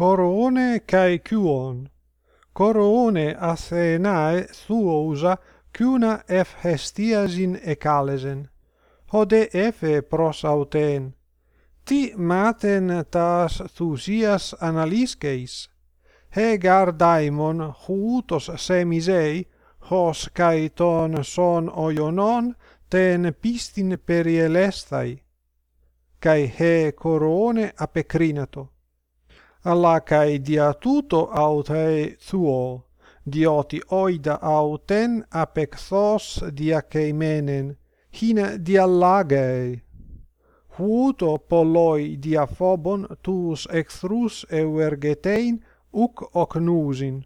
corone cae cuon. Corone athenae thuousa cuna ef hestiasin ecalesen. Hode efe pros auten. Ti maten tas thusias analisceis. Hegar daimon huutos semisei, hos cae ton son oionon ten pistin perielestai. Kai he corone apecrinato alla cae dia tuto autae suo, dioti oida auten apexos dia keimenen hina dia lagae. Huuto polloi dia phobon tuus extrus euergetein uk ocnusin.